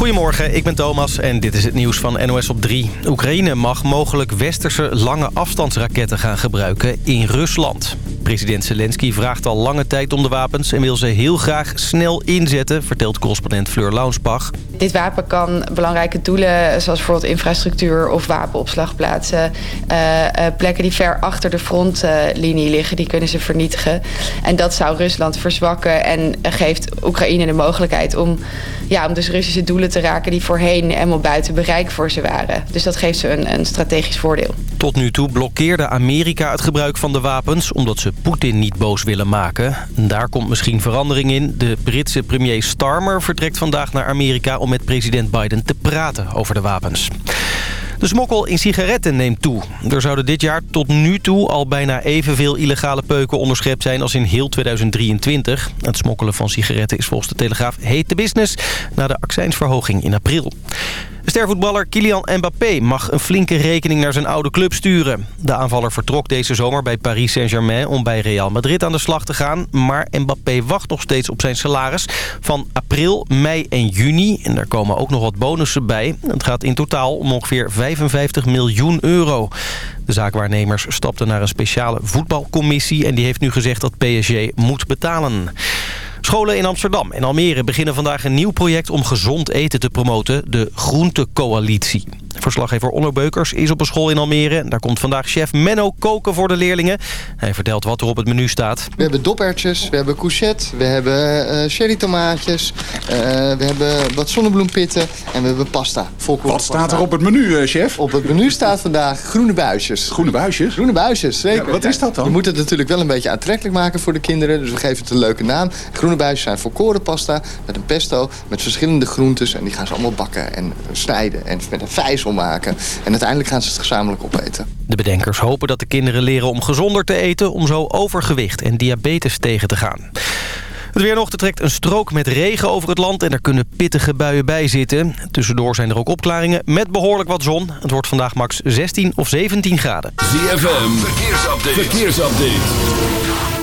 Goedemorgen, ik ben Thomas en dit is het nieuws van NOS op 3. Oekraïne mag mogelijk westerse lange afstandsraketten gaan gebruiken in Rusland. President Zelensky vraagt al lange tijd om de wapens... en wil ze heel graag snel inzetten, vertelt correspondent Fleur Launsbach. Dit wapen kan belangrijke doelen, zoals bijvoorbeeld infrastructuur of wapenopslagplaatsen... Uh, plekken die ver achter de frontlinie liggen, die kunnen ze vernietigen. En dat zou Rusland verzwakken en geeft Oekraïne de mogelijkheid om, ja, om dus Russische doelen te raken... die voorheen helemaal buiten bereik voor ze waren. Dus dat geeft ze een, een strategisch voordeel. Tot nu toe blokkeerde Amerika het gebruik van de wapens... omdat ze Poetin niet boos willen maken. Daar komt misschien verandering in. De Britse premier Starmer vertrekt vandaag naar Amerika... om met president Biden te praten over de wapens. De smokkel in sigaretten neemt toe. Er zouden dit jaar tot nu toe al bijna evenveel illegale peuken onderschept zijn als in heel 2023. Het smokkelen van sigaretten is volgens de Telegraaf hete business na de accijnsverhoging in april. Stervoetballer Kylian Mbappé mag een flinke rekening naar zijn oude club sturen. De aanvaller vertrok deze zomer bij Paris Saint-Germain om bij Real Madrid aan de slag te gaan. Maar Mbappé wacht nog steeds op zijn salaris van april, mei en juni. En daar komen ook nog wat bonussen bij. Het gaat in totaal om ongeveer 55 miljoen euro. De zaakwaarnemers stapten naar een speciale voetbalcommissie... en die heeft nu gezegd dat PSG moet betalen. Scholen in Amsterdam en Almere beginnen vandaag een nieuw project om gezond eten te promoten, de Groentecoalitie. Verslaggever Onno Beukers is op een school in Almere. Daar komt vandaag chef Menno koken voor de leerlingen. Hij vertelt wat er op het menu staat. We hebben dopertjes, we hebben courgette, we hebben uh, cherrytomaatjes... Uh, we hebben wat zonnebloempitten en we hebben pasta. Wat staat er op het menu, uh, chef? Op het menu staat vandaag groene buisjes. Groene buisjes? Groene buisjes, zeker. Ja, wat is dat dan? Je moet het natuurlijk wel een beetje aantrekkelijk maken voor de kinderen. Dus we geven het een leuke naam. Groene buisjes zijn volkorenpasta met een pesto... met verschillende groentes en die gaan ze allemaal bakken en snijden... en met een vijzel maken. En uiteindelijk gaan ze het gezamenlijk opeten. De bedenkers hopen dat de kinderen leren om gezonder te eten... om zo overgewicht en diabetes tegen te gaan. Het weer nog, trekt een strook met regen over het land... en er kunnen pittige buien bij zitten. Tussendoor zijn er ook opklaringen met behoorlijk wat zon. Het wordt vandaag max 16 of 17 graden. ZFM, verkeersupdate. verkeersupdate.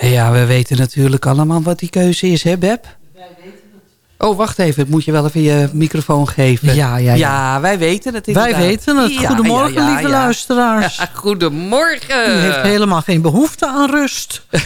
Ja, we weten natuurlijk allemaal wat die keuze is, hè Beb? Oh, wacht even. Ik moet je wel even je microfoon geven. Ja, ja, ja. ja wij weten het inderdaad. Wij weten het. Goedemorgen, ja, ja, lieve luisteraars. goedemorgen. U heeft helemaal geen behoefte aan rust.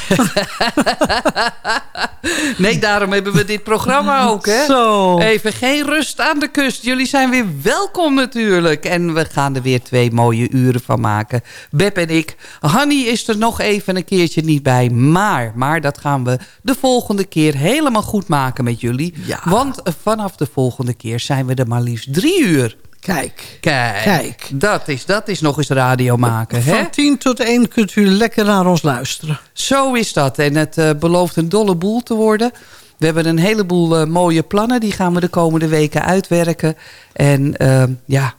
nee, daarom hebben we dit programma ook, hè? Zo. Even geen rust aan de kust. Jullie zijn weer welkom natuurlijk. En we gaan er weer twee mooie uren van maken. Beb en ik. Hanny is er nog even een keertje niet bij. Maar, maar dat gaan we de volgende keer helemaal goed maken met jullie. Ja. Want vanaf de volgende keer zijn we er maar liefst drie uur. Kijk, Kijk, Kijk. Dat, is, dat is nog eens radio maken. hè? van 10 tot 1 kunt u lekker naar ons luisteren. Zo is dat. En het uh, belooft een dolle boel te worden. We hebben een heleboel uh, mooie plannen. Die gaan we de komende weken uitwerken. En uh, ja,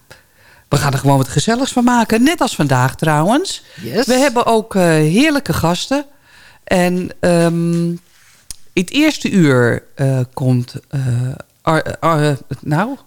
we gaan er gewoon wat gezelligs van maken. Net als vandaag trouwens. Yes. We hebben ook heerlijke gasten. En um, in het eerste uur komt... Ar, ar, nou,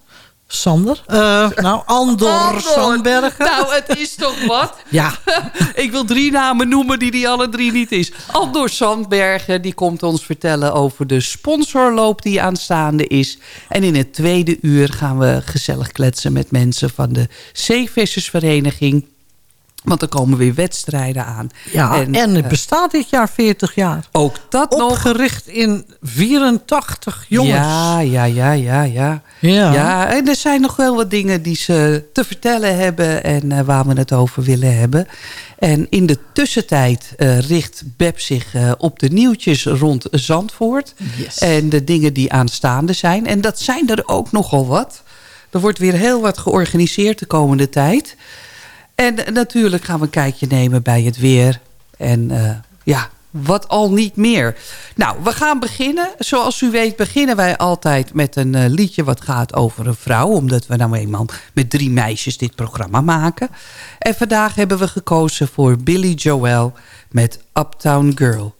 Sander? Uh, nou, Andor, Andor Sandbergen. Nou, het is toch wat? ja. ik wil drie namen noemen die die alle drie niet is. Andor Sandbergen, die komt ons vertellen over de sponsorloop die aanstaande is. En in het tweede uur gaan we gezellig kletsen met mensen van de Zeevissersvereniging want er komen weer wedstrijden aan. Ja, en, en het bestaat dit jaar 40 jaar. Ook dat Opgericht nog. Opgericht in 84 jongens. Ja, ja, ja, ja, ja. Ja. ja, en er zijn nog wel wat dingen die ze te vertellen hebben... en uh, waar we het over willen hebben. En in de tussentijd uh, richt Beb zich uh, op de nieuwtjes rond Zandvoort. Yes. En de dingen die aanstaande zijn. En dat zijn er ook nogal wat. Er wordt weer heel wat georganiseerd de komende tijd... En natuurlijk gaan we een kijkje nemen bij het weer. En uh, ja, wat al niet meer. Nou, we gaan beginnen. Zoals u weet beginnen wij altijd met een uh, liedje wat gaat over een vrouw. Omdat we nou eenmaal met drie meisjes dit programma maken. En vandaag hebben we gekozen voor Billy Joel met Uptown Girl.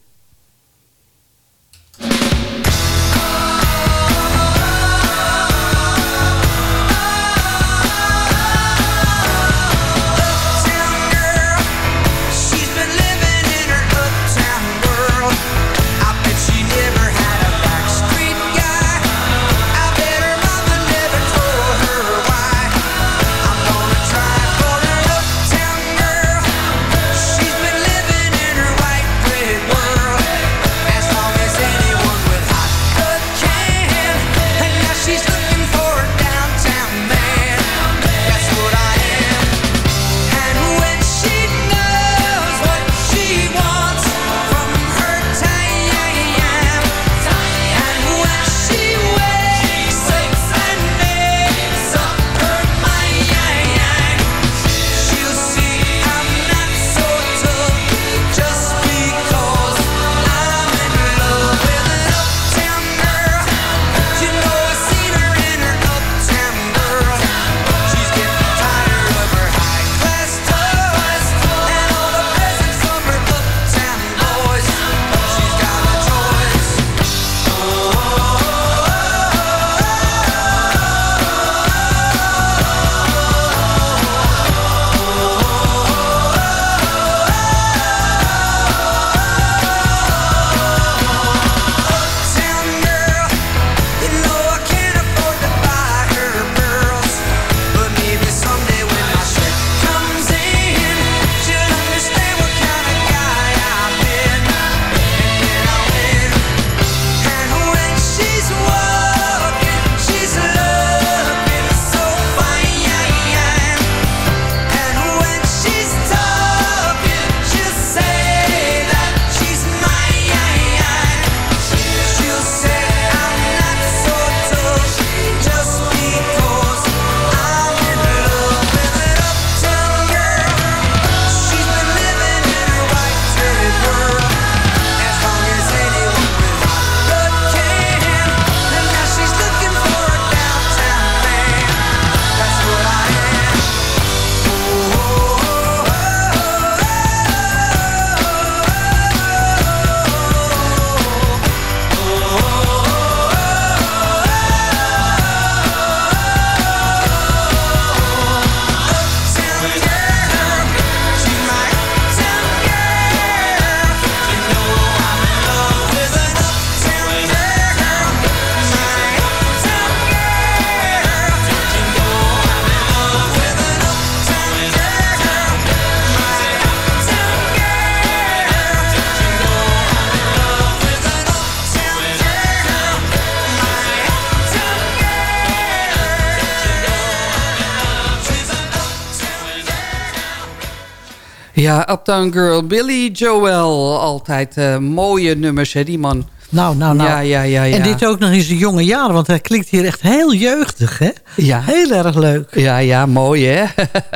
Ja, Uptown Girl, Billy Joel. Altijd uh, mooie nummers, hè, die man. Nou, nou, nou. Ja, ja, ja, ja. En dit ook nog eens de jonge jaren, want hij klinkt hier echt heel jeugdig, hè? Ja. Heel erg leuk. Ja, ja, mooi, hè?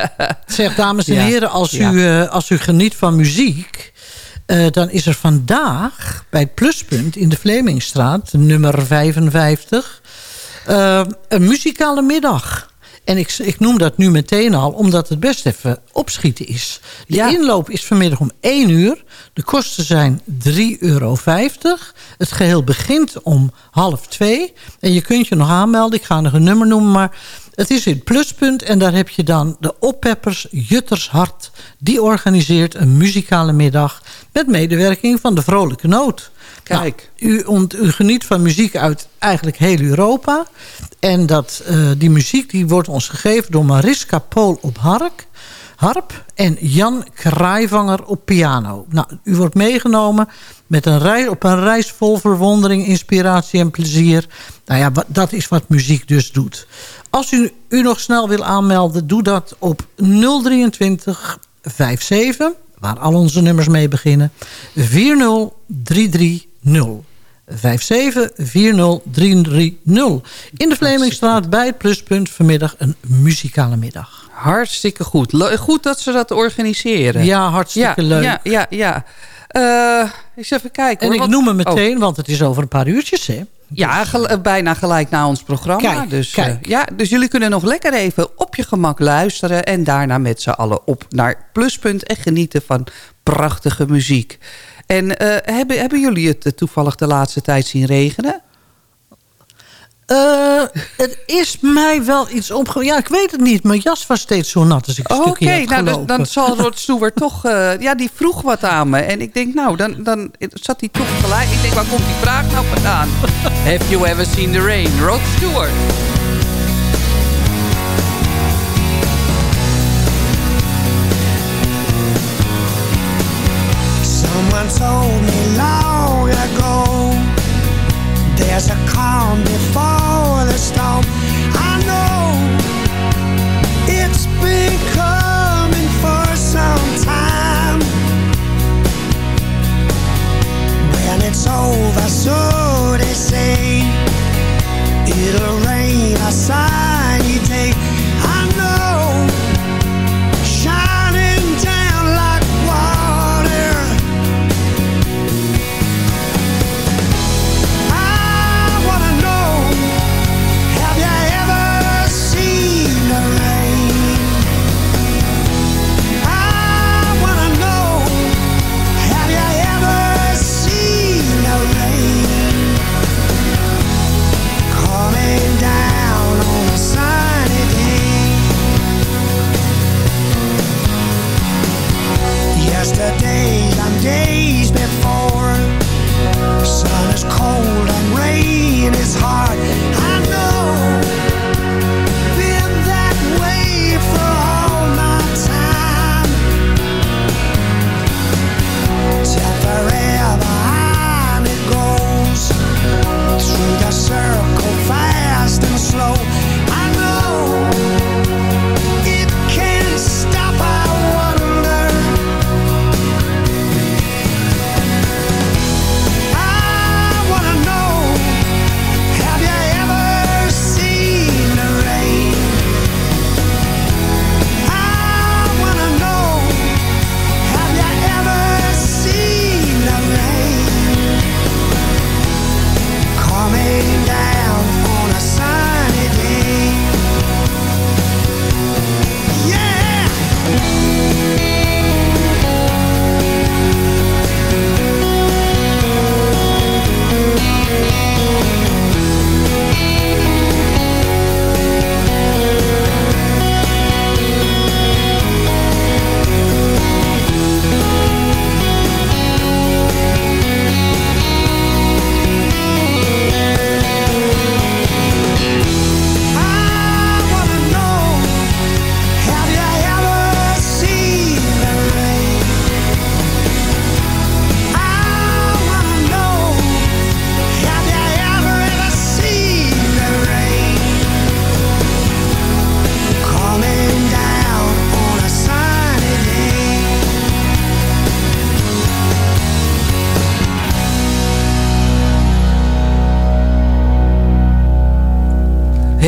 zeg, dames en heren, als, ja. u, uh, als u geniet van muziek... Uh, dan is er vandaag bij het Pluspunt in de Vlemingstraat, nummer 55... een muzikale middag. En ik, ik noem dat nu meteen al, omdat het best even opschieten is. De inloop is vanmiddag om 1 uur. De kosten zijn 3,50 euro. Het geheel begint om half 2. En je kunt je nog aanmelden. Ik ga nog een nummer noemen, maar het is in het pluspunt en daar heb je dan de oppeppers Jutters Hart. Die organiseert een muzikale middag met medewerking van de Vrolijke Noot. Kijk. Nou, u, ont, u, geniet van muziek uit eigenlijk heel Europa. En dat, uh, die muziek die wordt ons gegeven door Mariska Pool op hark, harp en Jan Kraaivanger op piano. Nou, u wordt meegenomen met een reis, op een reis vol verwondering, inspiratie en plezier. Nou ja, dat is wat muziek dus doet. Als u u nog snel wil aanmelden, doe dat op 023 57, waar al onze nummers mee beginnen, 40330. 5740330. In de Vlemingstraat bij het Pluspunt vanmiddag een muzikale middag. Hartstikke goed. goed dat ze dat organiseren. Ja, hartstikke leuk. Ja, ja, ja. Uh, eens even kijken. En ik noem hem meteen, oh. want het is over een paar uurtjes, hè? Ja, eh, bijna gelijk na ons programma. Kijk, dus, kijk. Uh, ja, dus jullie kunnen nog lekker even op je gemak luisteren... en daarna met z'n allen op naar Pluspunt... en genieten van prachtige muziek. En uh, hebben, hebben jullie het toevallig de laatste tijd zien regenen? Uh, het is mij wel iets opge... Ja, ik weet het niet. Mijn jas was steeds zo nat als ik een oh, stukje Oké, nou, dan, dan, zal Rod Stewart toch... Uh, ja, die vroeg wat aan me. En ik denk, nou, dan, dan zat hij toch gelijk. Ik denk, waar komt die vraag nou vandaan? Have you ever seen the rain? Rod Stewart. Told me long ago. There's a calm before the storm. I know It's been coming for some time. When it's over, so they say It'll rain a cold and rain is hard.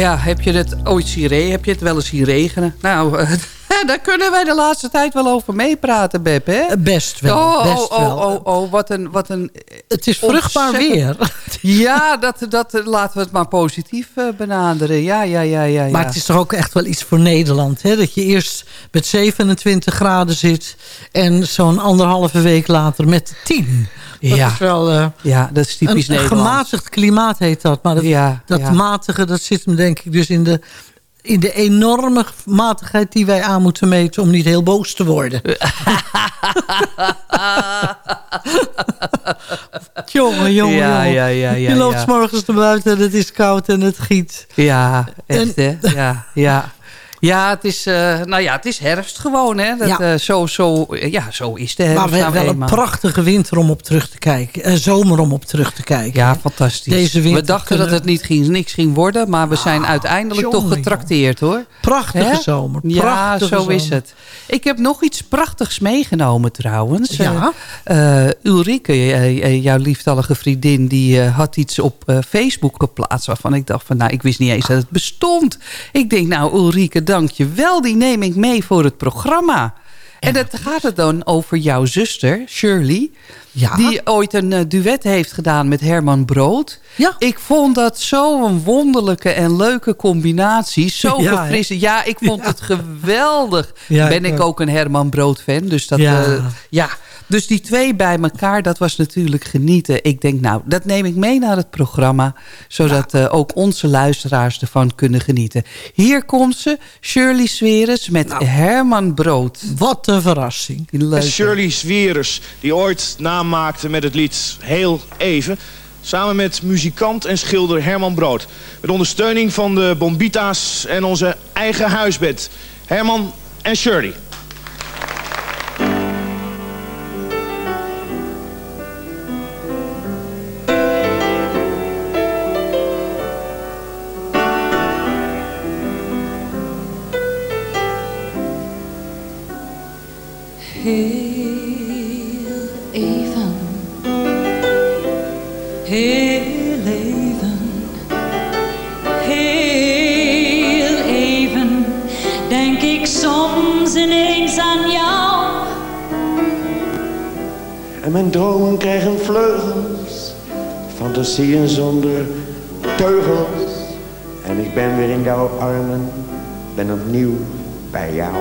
Ja, heb je het ooit zien Heb je het wel eens zien regenen? Nou, daar kunnen wij de laatste tijd wel over meepraten, Beb, hè? Best wel, oh, best oh, wel. Oh, oh, oh, wat een... Wat een het is vruchtbaar weer. Ja, dat, dat, laten we het maar positief uh, benaderen. Ja, ja, ja, ja, ja. Maar het is toch ook echt wel iets voor Nederland, hè? Dat je eerst met 27 graden zit... en zo'n anderhalve week later met 10. Dat ja. is wel... Uh, ja, dat is typisch een, een gematigd klimaat heet dat. Maar dat, ja, dat ja. matige, dat zit hem denk ik dus in de in de enorme matigheid die wij aan moeten meten... om niet heel boos te worden. jongen, jongen, ja, jongen. Ja, ja, ja, je loopt s morgens naar buiten en het is koud en het giet. Ja, echt en, hè? Ja, ja. Ja, het is, uh, nou ja, het is herfst gewoon. Hè? Dat, ja. Uh, zo, zo, ja, zo is de herfst. Maar we hebben wel een prachtige winter om op terug te kijken. Uh, zomer om op terug te kijken. Ja, fantastisch. Deze winter we dachten kunnen... dat het niet ging, niks ging worden. Maar we zijn ah, uiteindelijk jongen, toch getrakteerd hoor. Prachtige Hè? zomer. Prachtige ja, zo zomer. is het. Ik heb nog iets prachtigs meegenomen trouwens. Ja. Uh, Ulrike, jouw lieftallige vriendin, die had iets op Facebook geplaatst. Waarvan ik dacht van, nou, ik wist niet eens dat het bestond. Ik denk, nou Ulrike, dank je wel. Die neem ik mee voor het programma. En dat gaat het dan over jouw zuster, Shirley. Ja. Die ooit een uh, duet heeft gedaan met Herman Brood. Ja. Ik vond dat zo'n wonderlijke en leuke combinatie. Zo Ja, verfrissend. Ja, ik vond het geweldig. Ben ik ook. een Herman Brood fan. Dus dat, Ja. eh, ja. Dus die twee bij elkaar, dat was natuurlijk genieten. Ik denk, nou, dat neem ik mee naar het programma. Zodat eh, ook onze luisteraars ervan kunnen genieten. Hier komt ze, Shirley Sweres met Nou. Herman Brood. Wat een verrassing. Leuk. Shirley Zwieres, die ooit naam maakte met het lied Heel Even. Samen met muzikant en schilder Herman Brood. Met ondersteuning van de Bombita's en onze eigen huisbed. Herman en Shirley. Mijn dromen krijgen vleugels, fantasieën zonder teugels. En ik ben weer in jouw armen, ben opnieuw bij jou.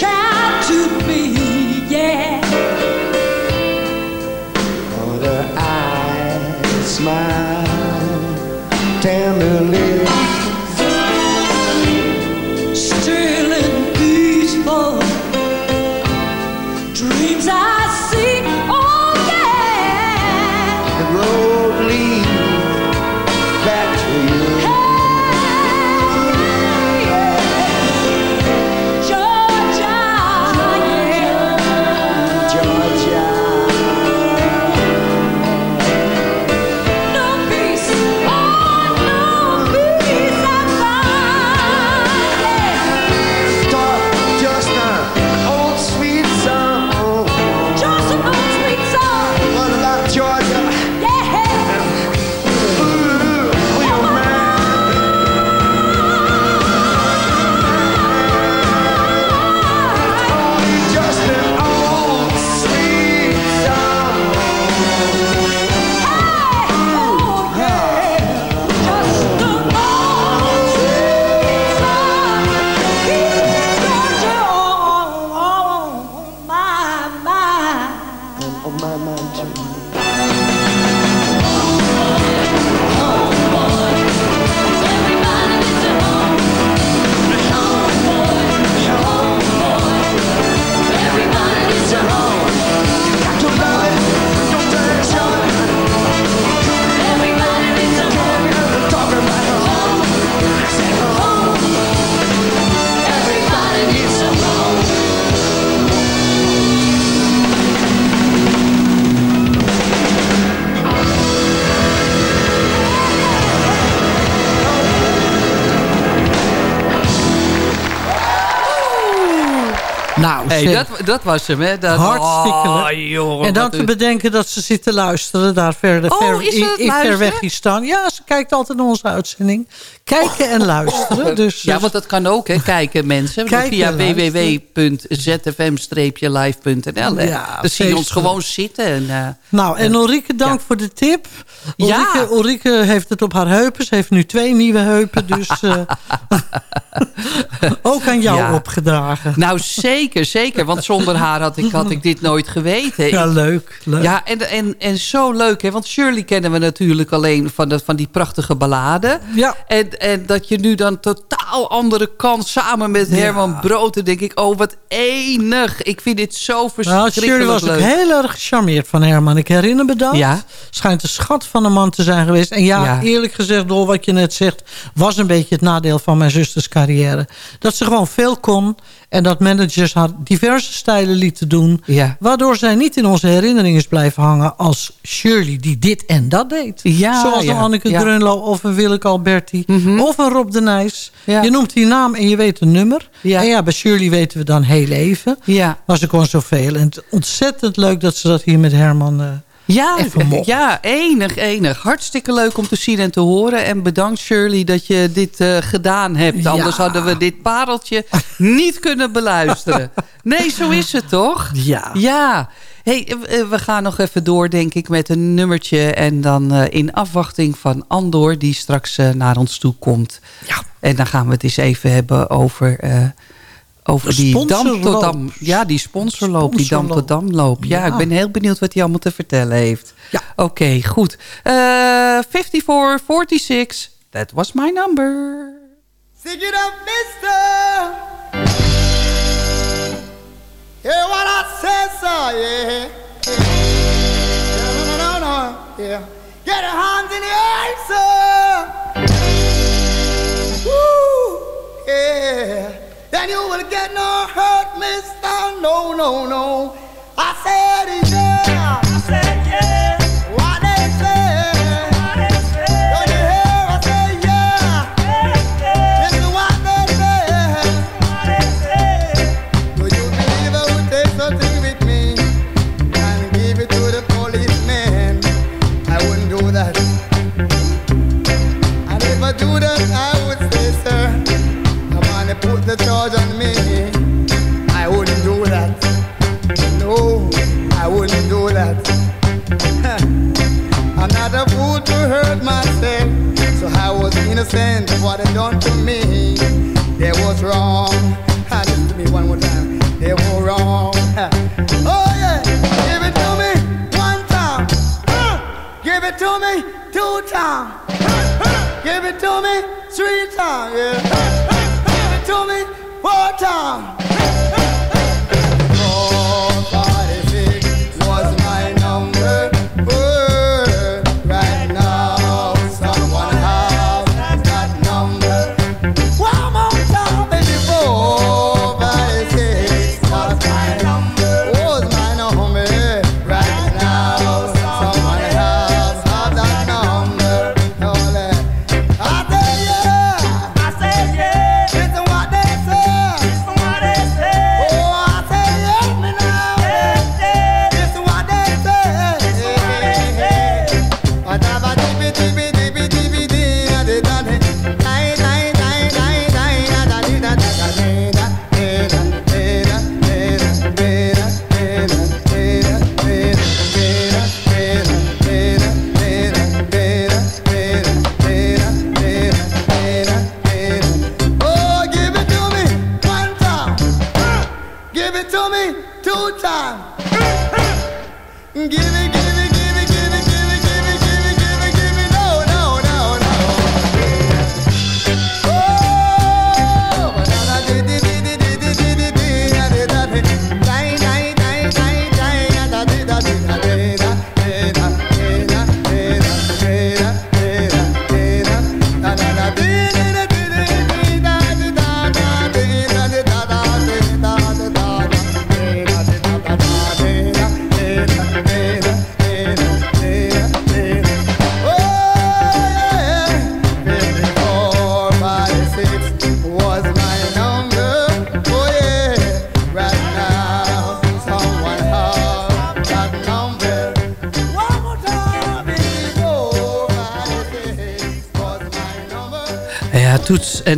child. Hey, dat, dat was hem, hè? Dat, Hartstikke Oh, jongen, en dan te bedenken dat ze zit te luisteren. Daar verder, Oh, ver, is ze in, in ver weg is staan. Ja, ze kijkt altijd naar onze uitzending. Kijken en luisteren. Dus, ja, want dat kan ook, hè, kijken mensen. Kijken via www.zfm-live.nl. Ja, dan zie je ons gewoon zitten. En, eh, Nou, en Ulrike, dank voor de tip. Ja. Ulrike, heeft het op haar heupen. Ze heeft nu twee nieuwe heupen. Dus eh, ook aan jou Ja. opgedragen. Nou, zeker, zeker. Want zonder haar had ik, had ik dit nooit geweten. Ja, leuk. leuk. Ja, en, en, en zo leuk, hè? Want Shirley kennen we natuurlijk alleen van, de, van die prachtige ballade. Ja. En, en dat je nu dan totaal andere kant samen met Herman Brood... dan denk ik, oh, wat enig. Ik vind dit zo Nou, verschrikkelijk Shirley was ook heel erg gecharmeerd van Herman. Ik herinner me dat. Ja. Schijnt een schat van een man te zijn geweest. En ja, Ja. eerlijk gezegd, door wat je net zegt... was een beetje het nadeel van mijn zusters carrière. Dat ze gewoon veel kon. En dat managers haar diverse stijlen lieten doen. Ja. Waardoor zij niet in onze herinnering is blijven hangen... als Shirley die dit en dat deed. Ja, Zoals ja, een Anneke ja. Grunlo of een Willeke Alberti. Of een Rob de Nijs. Je noemt die naam en je weet een nummer. En ja, bij Shirley weten we dan heel even. Ja. Maar ze kon zoveel. En het- ontzettend leuk dat ze dat hier met Herman... Ja, ja, enig, enig. Hartstikke leuk om te zien en te horen. En bedankt Shirley dat je dit eh, gedaan hebt. Ja. Anders hadden we dit pareltje niet kunnen beluisteren. Nee, zo is het toch? Ja. Ja. Hey, eh, eh, we gaan nog even door, denk ik, met een nummertje. En dan in afwachting van Andor, die straks naar ons toe komt. Ja. En dan gaan we het eens even hebben over... over die Dam tot sponsorloop. Dam. Ja, die sponsorloop, die Dam tot Sponsorloop. Damloop. Ja, Ja. ik ben heel benieuwd wat hij allemaal te vertellen heeft. Ja. Oké, goed. Eh 5446, that was my number. Sing it up, mister. Hear what I say, sir, yeah. yeah. No, no, no, no, yeah. Get your hands in the air, sir. Woo, yeah. Then you will get no hurt, mister. No, no, no. I said, yeah. Hurt myself, so I was innocent of what they done to me. They was wrong. Ah, Listen to me one more time. They were wrong. Oh yeah, give it to me one time. Give it to me two times. Give it to me three times. Yeah. Give it to me four times.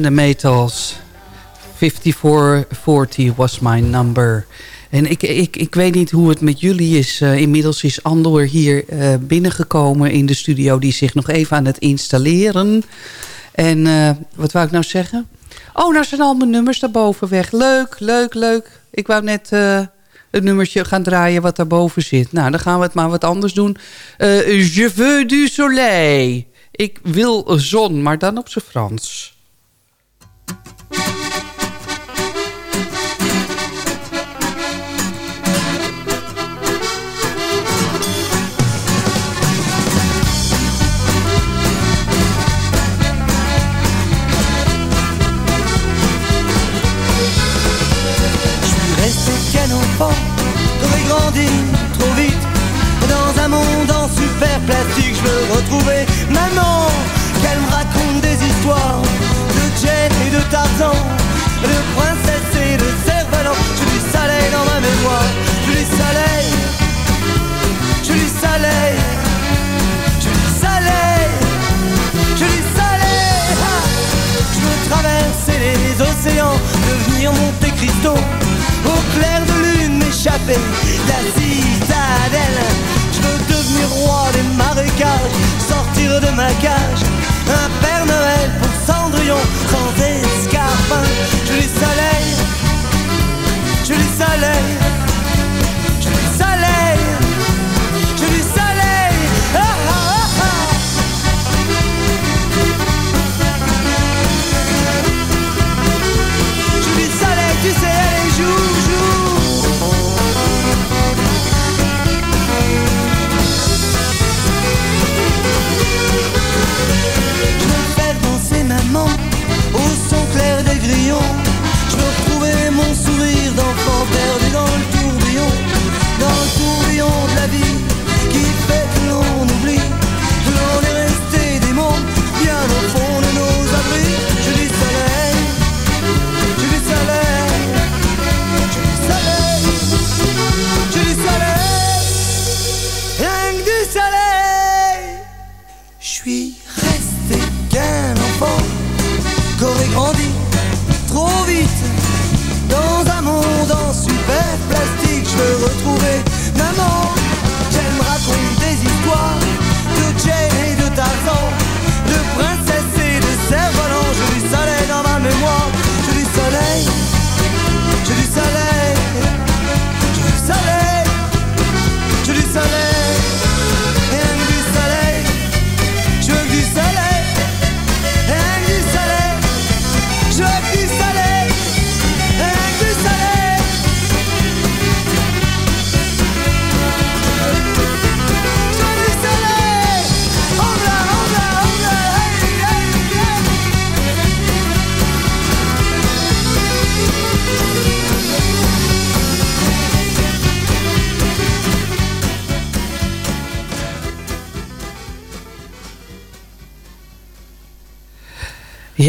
De Metals. 5440 was my number. En ik, ik, ik weet niet hoe het met jullie is. Uh, inmiddels is Andor hier uh, binnengekomen in de studio... die zich nog even aan het installeren. En uh, wat wou ik nou zeggen? Oh, nou zijn al mijn nummers daarboven weg. Leuk, leuk, leuk. Ik wou net het nummertje gaan draaien wat daarboven zit. Nou, dan gaan we het maar wat anders doen. Je veux du soleil. Ik wil zon, maar dan op zijn Frans. Plastique Je veux retrouver maman Qu'elle me raconte des histoires De Jen et de Tarzan De princesse et de cerf-volant Je du soleil dans ma mémoire Je du soleil Je du soleil Je du soleil Je du soleil. Je veux traverser les océans Devenir Monte Cristo Au clair de lune m'échapper la citadelle devenir roi des marécages Sortir de ma cage. Un Père Noël pour Cendrillon Sans escarpin Je du soleil Je du soleil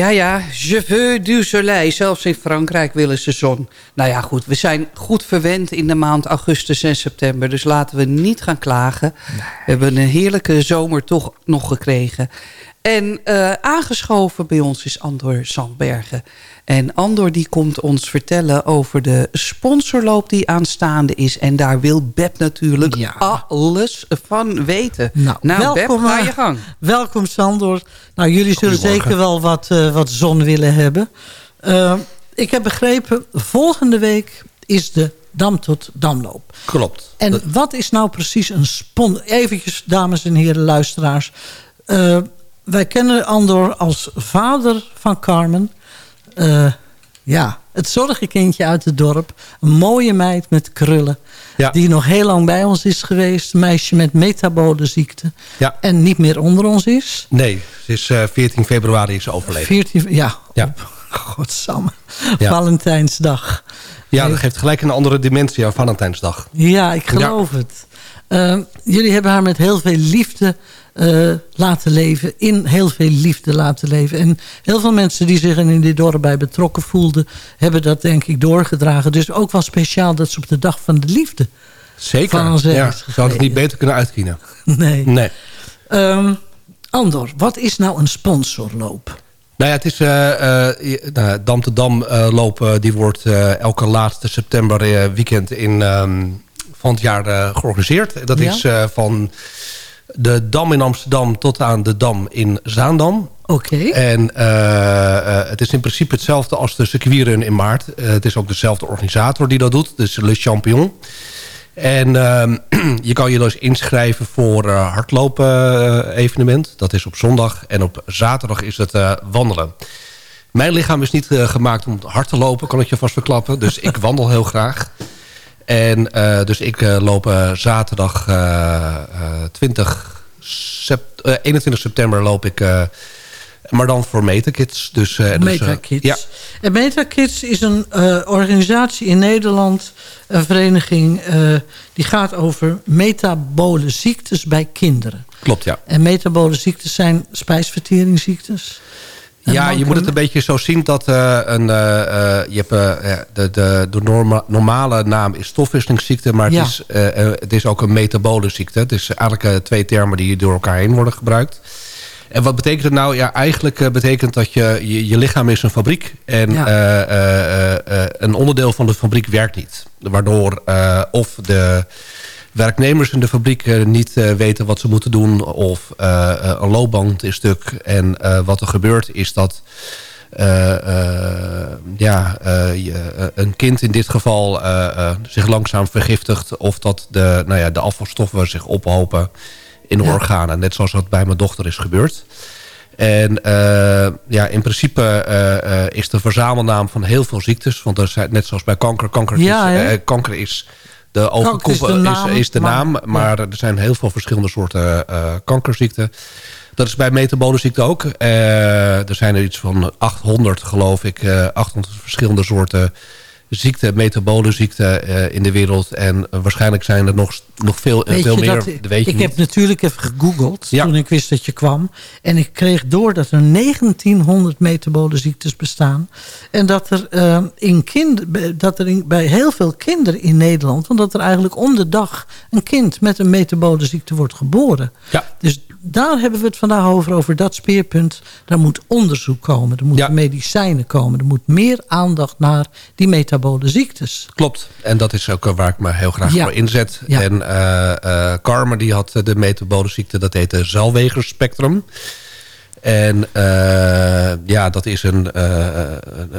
Ja, ja, je veux du soleil. Zelfs in Frankrijk willen ze zon. Nou ja, goed, we zijn goed verwend in de maand augustus en september. Dus laten we niet gaan klagen. We hebben een heerlijke zomer toch nog gekregen. En eh, aangeschoven bij ons is Andor Zandbergen. En Andor die komt ons vertellen over de sponsorloop die aanstaande is. En daar wil Beb natuurlijk alles van weten. Nou, Beb, ga eh, je gang. Welkom Sandor. Nou, jullie zullen zeker wel wat, eh, wat zon willen hebben. Uh, ik heb begrepen, volgende week is de Dam tot Damloop. Klopt. En wat is nou precies een spon... Eventjes, dames en heren luisteraars. Uh, wij kennen Andor als vader van Carmen. Uh, ja, het zorgenkindje uit het dorp. Een mooie meid met krullen. Ja. Die nog heel lang bij ons is geweest. Een meisje met metabolenziekte. Ja. En niet meer onder ons is. Nee, ze is uh, 14 februari is overleden. 14, ja, ja. Godsamme. Ja. Valentijnsdag. Ja, dat geeft gelijk een andere dimensie aan Valentijnsdag. Ja, ik geloof het. Uh, jullie hebben haar met heel veel liefde uh, laten leven. In heel veel liefde laten leven. En heel veel mensen die zich in dit dorp bij betrokken voelden... hebben dat denk ik doorgedragen. Dus ook wel speciaal dat ze op de dag van de liefde... Zeker, van ja. Zou het niet beter kunnen uitkiezen? Nee. nee. Um, Andor, wat is nou een sponsorloop? Nou ja, het is eh, eh, nou, Dam te Dam eh, lopen. Die wordt eh, elke laatste september eh, weekend in, ehm, van het jaar eh, georganiseerd. Dat Ja. is eh, van de Dam in Amsterdam tot aan de Dam in Zaandam. Oké. En eh, eh, het is in principe hetzelfde als de circuitrun in maart. Eh, het is ook dezelfde organisator die dat doet. Dus Le Champion. En ehm, je kan je dus inschrijven voor hardlopen evenement. Dat is op zondag. En op zaterdag is het wandelen. Mijn lichaam is niet gemaakt om hard te lopen, kan ik je vast verklappen. Dus ik wandel heel graag. En eh, dus ik eh, loop eh, zaterdag eh, eh, 20 sept- eh, 21 september loop ik... maar dan voor Metakids. Dus, eh, dus, Metakids. ja, En Metakids is een organisatie in Nederland, een vereniging... die gaat over metabole ziektes bij kinderen. klopt, ja. En metabole ziektes zijn spijsverteringsziektes. Ja, je moet het een beetje zo zien dat eh, een, eh, eh, je hebt, de, de, de norma- normale naam is stofwisselingsziekte, maar Ja. het, is, het is ook een metabole ziekte. Het is eigenlijk twee termen die door elkaar heen worden gebruikt. En wat betekent het nou? Ja, eigenlijk betekent dat je, je, je lichaam is een fabriek. En Ja. een onderdeel van de fabriek werkt niet. Waardoor of de werknemers in de fabriek eh, niet eh, weten wat ze moeten doen... of eh, een loopband is stuk. En wat er gebeurt is dat... ja, je- een kind in dit geval zich langzaam vergiftigt... of dat de, nou ja, de afvalstoffen zich ophopen in de Ja. organen. Net zoals dat bij mijn dochter is gebeurd. En ja, in principe is de verzamelnaam van heel veel ziektes. Want er zijn, net zoals bij kanker, kanker, Ja, is, kanker is de Kanker is overkoepel de is, naam, is de maar- naam. Maar er zijn heel veel verschillende soorten eh, kankerziekten. Dat is bij metabole ziekte ook. Eh, er zijn er iets van 800, geloof ik, eh 800 verschillende soorten ziekten, metabole ziekten eh, in de wereld. En eh, waarschijnlijk zijn er nog, nog veel, Weet veel meer. dat- weet je ik niet. heb natuurlijk even gegoogeld Ja. toen ik wist dat je kwam. En ik kreeg door dat er 1900 metabole ziektes bestaan. En dat er, eh, in kind, dat er in, bij heel veel kinderen in Nederland... want dat er eigenlijk om de dag een kind met een metabole ziekte wordt geboren. Ja. Dus daar hebben we het vandaag over, over dat speerpunt. Daar moet onderzoek komen, er moeten medicijnen komen. Er moet meer aandacht naar die metabole ziektes. Klopt. En dat is ook eh, waar ik me heel graag Ja. voor inzet. Ja. En eh eh Carmen die had eh, de metabole ziekte, dat heet de Zalwegerspectrum. En eh, ja, dat is een, eh,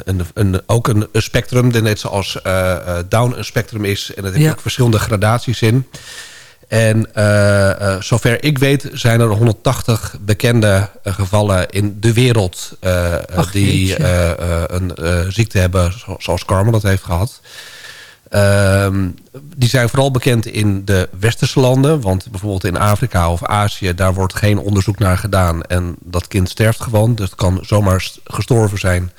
een, een, ook een, spectrum, net zoals eh, eh, Down een spectrum is. En dat heeft ook verschillende gradaties in. En eh, eh, zover ik weet zijn er 180 bekende eh, gevallen in de wereld... Ach, die een ziekte hebben zo- zoals Carmen dat heeft gehad. Ehm, die zijn vooral bekend in de westerse landen. Want bijvoorbeeld in Afrika of Azië... daar wordt geen onderzoek naar gedaan. En dat kind sterft gewoon. Dus het kan zomaar st- gestorven zijn...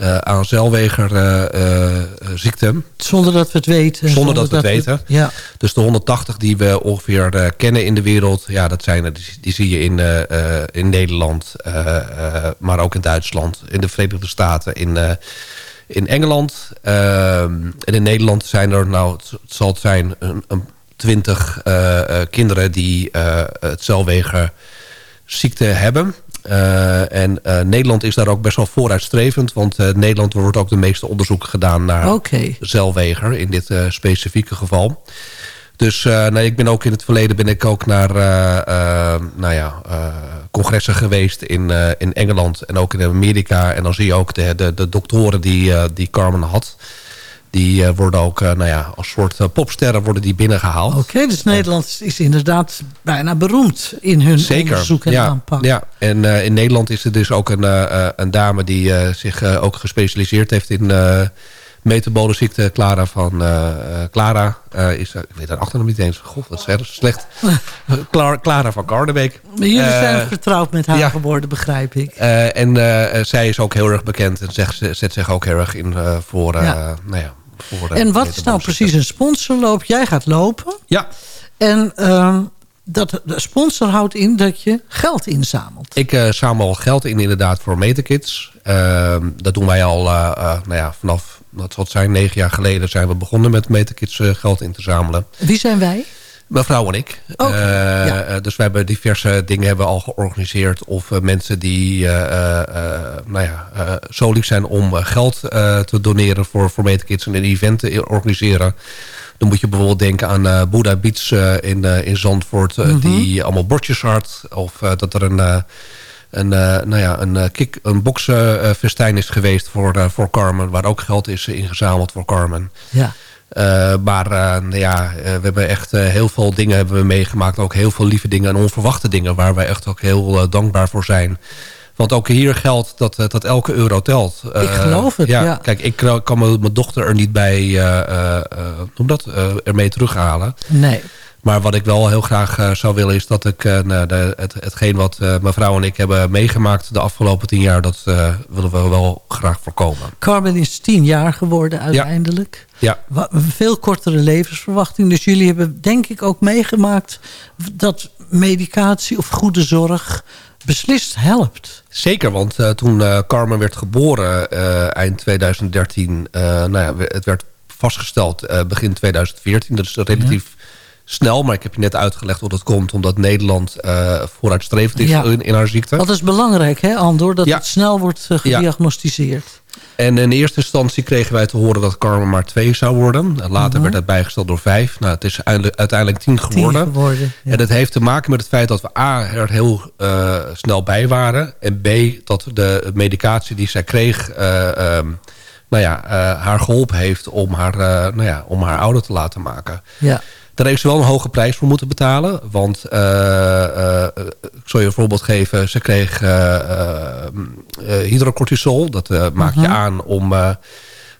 eh, aan zelwegerziekte. Zonder dat we het weten. Zonder dat we het weten. ja. Dus de 180 die we ongeveer eh, kennen in de wereld... Ja, dat zijn, er, die, die zie je in, eh, eh, in Nederland, eh, eh, maar ook in Duitsland... in de Verenigde Staten, in, eh, in Engeland. Ehm, en in Nederland zijn er, nou, het, zal het zijn... een, een 20 eh, eh, kinderen die eh het celweger ziekte hebben. Eh, en eh, Nederland is daar ook best wel vooruitstrevend. Want eh, Nederland wordt ook de meeste onderzoek gedaan naar. Zelweger. In dit specifieke geval. Dus nee, ik ben ook in het verleden ben ik ook naar nou ja, congressen geweest in, in Engeland en ook in Amerika. En dan zie je ook de, de, de doktoren die, die Carmen had. Die eh, worden ook eh, nou ja, als soort eh, popsterren worden die binnengehaald. Oké, dus Nederland is, inderdaad bijna beroemd in hun onderzoek en ja, aanpak. Ja, en in Nederland is er dus ook een, een dame die zich ook gespecialiseerd heeft in metabole ziekte. Clara van Clara is, ik weet haar achternaam niet eens. God, dat is erg slecht. Clara, Clara van Gardenbeek. Maar jullie zijn vertrouwd met haar ja. geworden, begrijp ik. en zij is ook heel erg bekend en zegt, zet zich ook heel erg in voor, Ja. nou ja, voor En wat is nou precies een sponsorloop? Jij gaat lopen. Ja. En ehm, dat, de sponsor houdt in dat je geld inzamelt. Ik eh zamel geld in inderdaad voor Metakids. Ehm, dat doen wij al eh, eh, nou ja, vanaf, wat zal het zijn, negen jaar geleden zijn we begonnen met Metakids geld in te zamelen. Wie zijn wij? Mevrouw en ik. Eh, ja. eh, dus we hebben diverse dingen hebben al georganiseerd. Of eh, mensen die nou ja, zo lief zijn om geld te doneren voor, voor en een event te organiseren. Dan moet je bijvoorbeeld denken aan Buddha Beach eh, in, in Zandvoort. Mhm. Die allemaal bordjes had. Of dat er een... een, nou ja, een, kick, een boksenfestijn is geweest voor, voor Carmen. Waar ook geld is ingezameld voor Carmen. Ja. Eh, maar eh, ja, eh, we hebben echt heel veel dingen hebben we meegemaakt. Ook heel veel lieve dingen en onverwachte dingen. Waar wij echt ook heel dankbaar voor zijn. Want ook hier geldt dat, dat elke euro telt. Ik geloof het, ja. Kijk, ik kan- mijn dochter er niet bij noem dat, ermee terughalen. Nee. Maar wat ik wel heel graag zou willen is dat ik de, het, hetgeen wat mevrouw en ik hebben meegemaakt de afgelopen tien jaar, dat willen we wel graag voorkomen. Carmen is tien jaar geworden uiteindelijk. Ja. Een veel kortere levensverwachting. Dus jullie hebben denk ik ook meegemaakt... dat medicatie of goede zorg beslist helpt. Zeker, want eh, toen eh, Carmen werd geboren eh, eind 2013... eh, nou ja, het werd vastgesteld begin 2014. Dat is relatief snel, maar ik heb je net uitgelegd hoe dat komt... omdat Nederland vooruitstrevend is Ja. in, in haar ziekte. Dat is belangrijk, hè, Andor? Dat Ja. het snel wordt Ja. gediagnosticeerd. En in eerste instantie kregen wij te horen dat Carmen maar twee zou worden. En Later Mhm. werd het bijgesteld door vijf. Nou, het is uiteindelijk, tien geworden. Tien geworden, ja. En dat heeft te maken met het feit dat we A, er heel eh, snel bij waren. En B, dat de medicatie die zij kreeg... eh, ehm, nou ja, eh, haar geholpen heeft om haar, nou ja, om haar ouder te laten maken. Ja. Daar heeft ze wel een hoge prijs voor moeten betalen. Want, eh, eh, ik zal je een voorbeeld geven. Ze kreeg eh, hydrocortisol. Dat eh, maak je Mhm. aan om,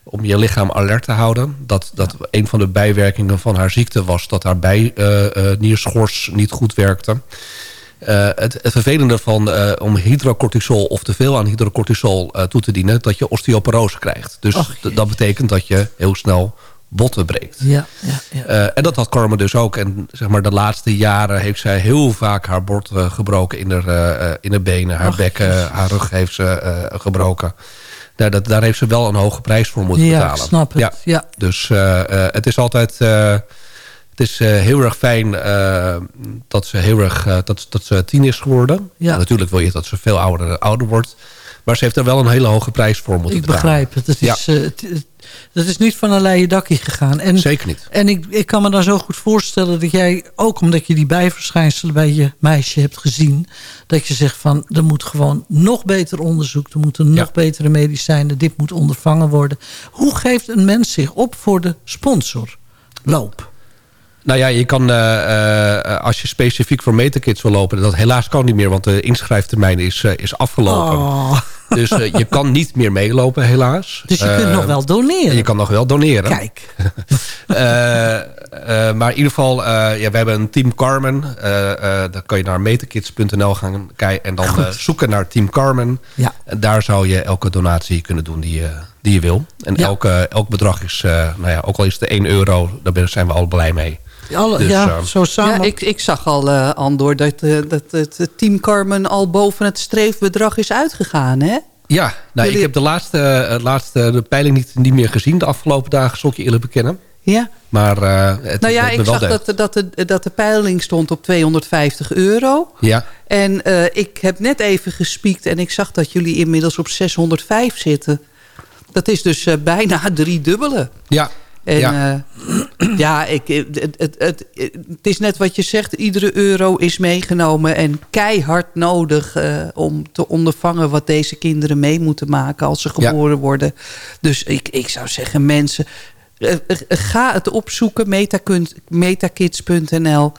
om je lichaam alert te houden. Dat, dat een van de bijwerkingen van haar ziekte was... dat haar bijnierschors niet goed werkte. Het, het vervelende van om hydrocortisol of te veel aan hydrocortisol toe te dienen... dat je osteoporose krijgt. Dus dat betekent dat je heel snel botten breekt. Ja, ja, ja. Eh, en dat had Carmen dus ook. En zeg maar, de laatste jaren heeft zij heel vaak haar bord eh, gebroken in haar, eh, in haar benen. Haar Ach, bekken, haar rug heeft ze gebroken. Daar, dat, daar heeft ze wel een hoge prijs voor moeten Ja, ik betalen. snap het, ja. Dus eh, eh, het is altijd... het is heel erg fijn dat ze heel erg dat, dat ze tien is geworden. Ja. Natuurlijk wil je dat ze veel ouder, ouder wordt. Maar ze heeft er wel een hele hoge prijs voor moeten Ik betalen. begrijp het. Het Ja. is, het- dat is niet van een leien dakje gegaan. En, Zeker niet. En ik, ik kan me dan zo goed voorstellen dat jij, ook omdat je die bijverschijnselen bij je meisje hebt gezien, dat je zegt van er moet gewoon nog beter onderzoek, er moeten nog betere medicijnen, dit moet ondervangen worden. Hoe geeft een mens zich op voor de sponsor? Loop. Nou ja, je kan, eh, eh, als je specifiek voor Metakids wil lopen... dat helaas kan niet meer, want de inschrijftermijn is, eh, is afgelopen. Oh. Dus eh, je kan niet meer meelopen, helaas. Dus je kunt Eh, nog wel doneren. Je kan nog wel doneren. Kijk. Eh, maar in ieder geval, ja, we hebben een Team Carmen. Dan kan je naar metakids.nl gaan kijken... en dan zoeken naar Team Carmen. Ja. En daar zou je elke donatie kunnen doen die je, die je wil. En Ja. elke, elk bedrag is, nou ja, ook al is het 1 euro... daar zijn we al blij mee. Alle, Dus, ja, eh, zo samen. Ja, ik, ik zag al, eh Andor, dat, eh, dat het team Carmen al boven het streefbedrag is uitgegaan, hè? Ja, nou, Jullie- ik heb de laatste, eh, laatste de peiling niet, niet meer gezien de afgelopen dagen, zal ik je eerlijk bekennen. Ja. Maar eh het nou ja, ik zag deugd. dat, dat, de, dat de peiling stond op 250 euro. Ja, En eh, ik heb net even gespiekt en ik zag dat jullie inmiddels op 605 zitten. Dat is dus eh, bijna drie dubbele. ja. En ja. ja, ja ik, eh, het, het, het, het is net wat je zegt. Iedere euro is meegenomen en keihard nodig... eh, om te ondervangen wat deze kinderen mee moeten maken... als ze geboren worden. Dus ik, ik zou zeggen, mensen... eh, eh, ga het opzoeken, metakids.nl...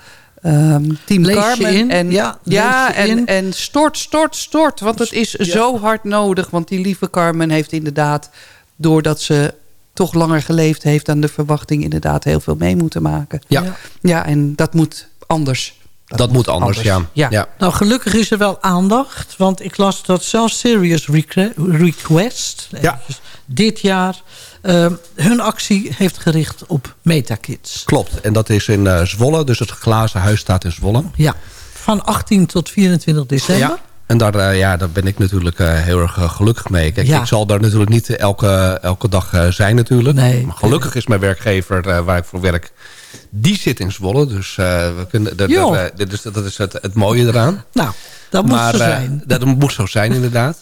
Ehm, Team Lees Carmen. in. En, Ja, ja, en, in. en stort, stort, stort. Want het is zo hard nodig. Want die lieve Carmen heeft inderdaad... doordat ze toch langer geleefd heeft dan de verwachting... inderdaad heel veel mee moeten maken. Ja. Ja, en dat moet anders. dat, moet anders, anders. Ja. Ja. Nou, gelukkig is er wel aandacht. Want ik las dat zelfs Serious Requ- Request... dit jaar eh, hun actie heeft gericht op Metakids. Klopt, en dat is in eh, Zwolle, dus het glazen huis staat in Zwolle. Ja, van 18 tot 24 december. Ja. En daar, eh, ja, daar ben ik natuurlijk eh, heel erg eh, gelukkig mee. Kijk, Ja. ik zal daar natuurlijk niet elke, elke dag zijn natuurlijk. Nee. Maar gelukkig is mijn werkgever waar ik voor werk... Die zit in Zwolle, dus we kunnen, dit is, dat is het, het mooie eraan. Nou, dat moet maar, zo zijn. dat moet zo zijn, inderdaad.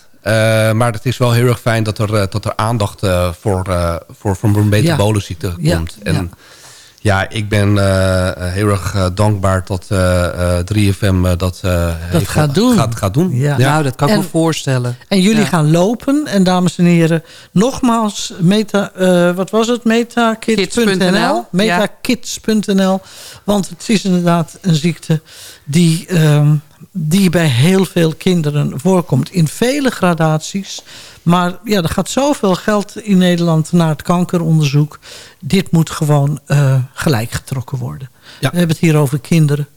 Maar het is wel heel erg fijn dat er, dat er aandacht voor, voor, voor een beter Ja. bolenziekte Ja, komt. En ja. Ja, ik ben eh, heel erg eh, dankbaar dat eh, eh, 3FM eh, dat, eh, heeft- gaat doen. Gaat, gaat doen. Ja. Nou, dat kan ik me voorstellen. En jullie Ja. gaan lopen. En dames en heren, nogmaals, meta, eh, wat was het? Metakids.nl. Kids.nl, Metakids.nl. Want het is inderdaad een ziekte die, ehm, die bij heel veel kinderen voorkomt. In vele gradaties. Maar ja, er gaat zoveel geld in Nederland naar het kankeronderzoek. Dit moet gewoon eh, gelijk getrokken worden. We hebben het hier over kinderen.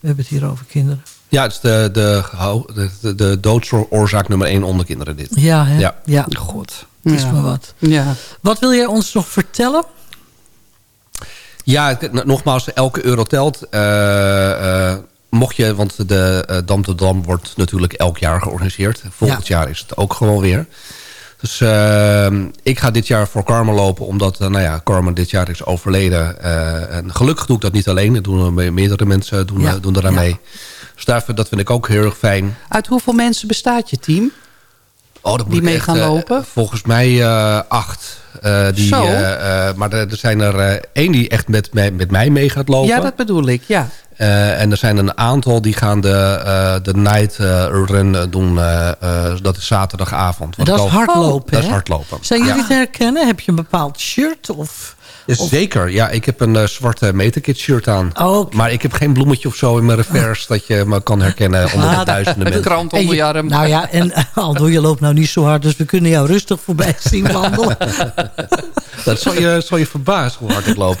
We hebben het hier over kinderen. Ja, het is de, de, de, de, doodsoorzaak nummer één onder kinderen dit. Ja, hè? Ja. ja. God. Het is Ja. maar wat. Ja. Wat wil jij ons nog vertellen? Ja, nogmaals, elke euro telt. Eh, eh, mocht je, want de eh, Dam to Dam wordt natuurlijk elk jaar georganiseerd. Volgend jaar is het ook gewoon weer. Dus eh, ik ga dit jaar voor Carmen lopen, omdat eh, nou ja, Carmen dit jaar is overleden. En gelukkig doe ik dat niet alleen. Dat doen me- meerdere mensen doen, Ja. doen eraan Ja. mee. Dus daarvoor, dat vind ik ook heel erg fijn. Uit hoeveel mensen bestaat je team? Oh, Die mee echt, gaan eh, lopen? volgens mij eh, acht. Eh, die, maar er, er zijn er één die echt met, mij- met mij mee gaat lopen. Ja, dat bedoel ik, ja. En er zijn een aantal die gaan de, de night run doen. dat is zaterdagavond. Dat is al- hardlopen, Dat is hardlopen. Zijn Ja. jullie te herkennen? Heb je een bepaald shirt? Of, of- Zeker, ja. Ik heb een eh, zwarte Metakit shirt aan. Oh, Maar ik heb geen bloemetje of zo in mijn revers... dat je me kan herkennen onder de Ah, duizenden mensen. En je- Nou ja, en Aldo, je loopt nou niet zo hard... dus we kunnen jou rustig voorbij zien wandelen. Dat zal je, zal je verbazen hoe hard ik loop.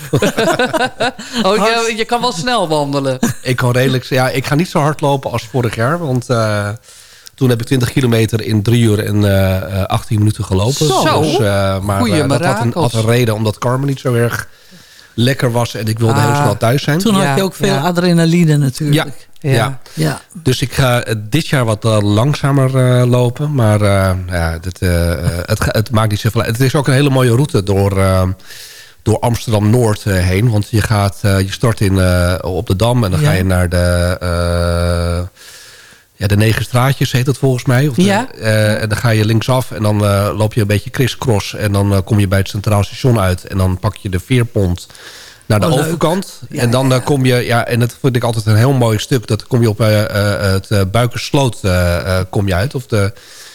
Oh, je, je kan wel snel wandelen. ik kan redelijk... Ja, ik ga niet zo hard lopen als vorig jaar. Want eh, toen heb ik 20 kilometer in 3 uur en eh, eh, 18 minuten gelopen. Zo. Dus, eh, maar eh, dat had een, mirakels. had een reden omdat Carmen niet zo erg lekker was. En ik wilde heel Ah, snel thuis zijn. Toen had je ook veel adrenaline natuurlijk. Ja, ja. Ja. Dus ik ga eh, dit jaar wat eh, langzamer eh, lopen. Maar eh, ja, dit, eh, eh, het, het maakt niet zoveel uit. Het is ook een hele mooie route door, eh, door Amsterdam-Noord eh, heen. Want je, gaat, eh, je start in, eh, op de Dam en dan Ja. ga je naar de... eh, ja, de negen straatjes heet het volgens mij. Of de- Ja. eh, en dan ga je linksaf en dan eh, loop je een beetje crisscross. En dan eh, kom je bij het Centraal Station uit. En dan pak je de veerpont naar de Oh, overkant. en dan eh, kom je, ja, en dat vind ik altijd een heel mooi stuk. Dat kom je op het Buikersloot kom je uit. Of de,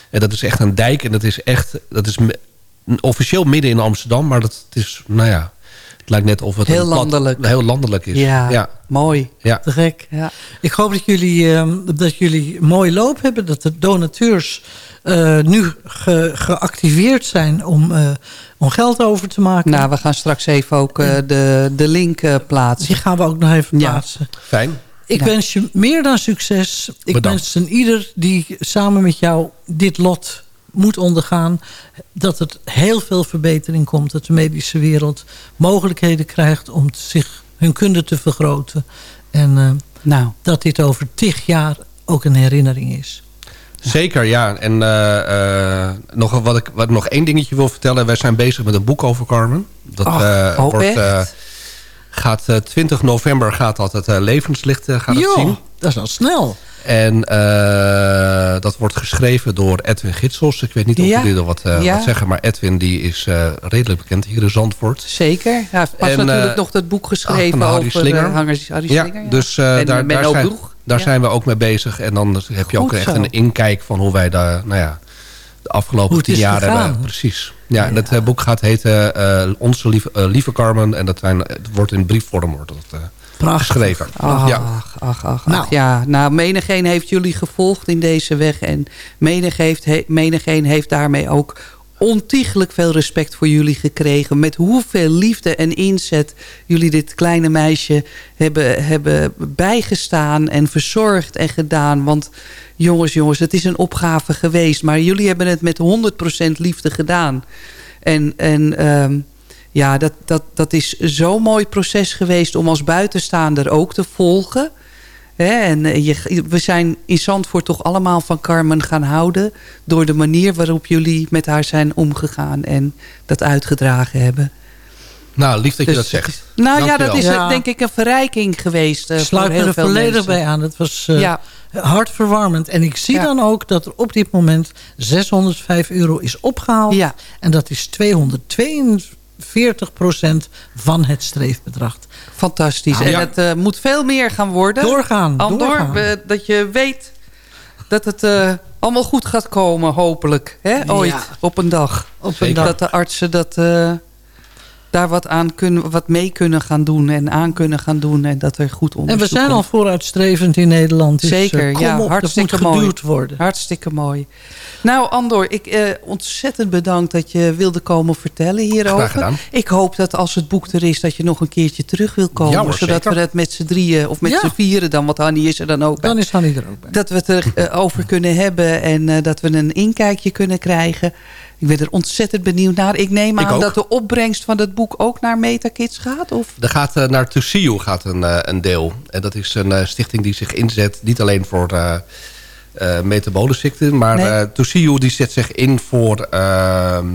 en dat is echt een dijk. En dat is echt, dat is officieel midden in Amsterdam. Maar dat het is, nou ja, het lijkt net of het Heel een plat- landelijk. heel landelijk is. Ja, ja. mooi. Ja. Te gek. Ja. Ik hoop dat jullie, ehm, dat jullie mooi loop hebben. Dat de donateurs eh, nu ge- geactiveerd zijn om, eh, om geld over te maken. Nou, we gaan straks even ook eh, de, de link eh, plaatsen. Die gaan we ook nog even Ja. plaatsen. Fijn. Ik Ja. wens je meer dan succes. Ik Bedankt. wens een ieder die samen met jou dit lot moet ondergaan... dat er heel veel verbetering komt. Dat de medische wereld mogelijkheden krijgt om zich hun kunde te vergroten. En eh, Nou, dat dit over tig jaar ook een herinnering is. Zeker, ja. En eh, eh, nog, wat, ik, wat nog één dingetje wil vertellen. Wij zijn bezig met een boek over Carmen. Dat Ach, eh, oh, wordt, eh, gaat, eh, 20 november gaat dat het levenslicht gaat het Jo, zien. dat is al snel. En eh, dat wordt geschreven door Edwin Gitsels. Ik weet niet of Ja. jullie er wat, eh, Ja. wat zeggen. Maar Edwin die is eh, redelijk bekend hier in Zandvoort. zeker. Hij heeft pas En, natuurlijk nog dat boek Ah, geschreven over Slinger. eh, Harry, Slinger. ja. dus daar, daar, zijn, daar zijn we ook mee bezig. En dan heb je ook echt zo. een inkijk van hoe wij daar, nou ja, de afgelopen tien jaar gegaan. hebben. Precies. Ja, en het eh, boek gaat heten Onze lieve, lieve Carmen. En dat zijn, het wordt in briefvorm wordt dat, Prachtig. geschreven. Ach, Ja. ach, ach, ach. Nou. Ja, nou, menigeen heeft jullie gevolgd in deze weg. En menigeen heeft, he- menigeen heeft daarmee ook ontiegelijk veel respect voor jullie gekregen. Met hoeveel liefde en inzet jullie dit kleine meisje hebben, hebben bijgestaan en verzorgd en gedaan. Want jongens, jongens, het is een opgave geweest. Maar jullie hebben het met 100% liefde gedaan. En, en ehm, ja, dat, dat, dat is zo'n mooi proces geweest om als buitenstaander ook te volgen. Hè, en eh, je, we zijn in Zandvoort toch allemaal van Carmen gaan houden... door de manier waarop jullie met haar zijn omgegaan en dat uitgedragen hebben. Nou, lief dat je Dus dat zegt. het nou ja, dat is Ja. denk ik een verrijking geweest Ik voor sluit me heel er veel volledig mensen. bij aan. Dat was eh, Ja. hartverwarmend. En ik zie Ja. dan ook dat er op dit moment 605 euro is opgehaald. Ja. En dat is 242% van het streefbedrag. Fantastisch. Nou, en ja. het eh, moet veel meer gaan worden. Doorgaan, Andor, doorgaan. eh, dat je weet dat het eh, allemaal goed gaat komen, hopelijk. Hè? Ooit, Ja. op een dag. Op een dag. Dat de artsen dat, daar wat, aan kunnen, wat mee kunnen gaan doen en aan kunnen gaan doen. En dat er goed En onderzoek we zijn al vooruitstrevend in Nederland. Dus, Zeker, eh, kom ja, op, hartstikke dat moet mooi. worden. Hartstikke mooi. Nou, Andor, ik eh, ontzettend bedankt dat je wilde komen vertellen hierover. Graag gedaan. Ik hoop dat als het boek er is, dat je nog een keertje terug wil komen. Ja hoor, zodat zeker. we het met z'n drieën of met Ja. z'n vieren dan, want Hanny is er dan ook bij. Dan is Hanny er ook bij. Dat we het erover kunnen hebben en eh, dat we een inkijkje kunnen krijgen. Ik ben er ontzettend benieuwd naar. Ik neem aan dat de opbrengst van het boek ook naar Metakids gaat? Of? Er gaat eh, naar To See You gaat een, eh, een deel. En dat is een eh, stichting die zich inzet... niet alleen voor eh eh metabolenziekten... maar Nee. eh To See You die zet zich in voor ehm,